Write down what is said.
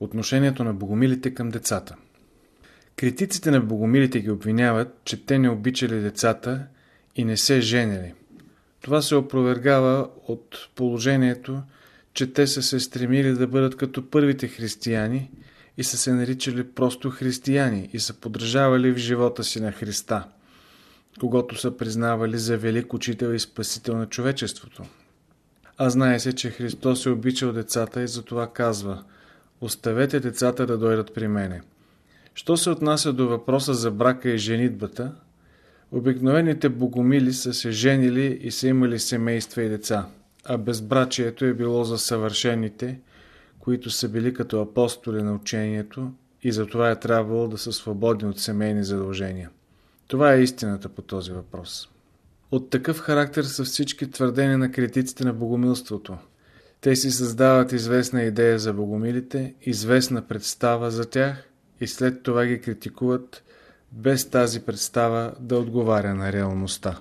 Отношението на богомилите към децата Критиците на богомилите ги обвиняват, че те не обичали децата и не се женили. Това се опровергава от положението, че те са се стремили да бъдат като първите християни и са се наричали просто християни и са подражавали в живота си на Христа, когато са признавали за велик учител и спасител на човечеството. А знае се, че Христос е обичал децата и затова казва Оставете децата да дойдат при мене. Що се отнася до въпроса за брака и женитбата, обикновените богомили са се женили и са имали семейства и деца, а безбрачието е било за съвършените, които са били като апостоли на учението и затова е трябвало да са свободни от семейни задължения. Това е истината по този въпрос. От такъв характер са всички твърдения на критиците на богомилството. Те си създават известна идея за богомилите, известна представа за тях и след това ги критикуват без тази представа да отговаря на реалността.